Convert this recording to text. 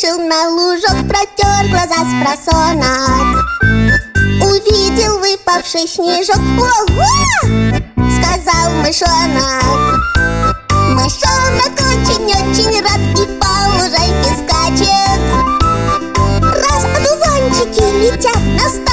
Вышел на лужок, протер глаза с просонок. Увидел выпавший снежок. Ого! Сказал мышонок ちゃんのスト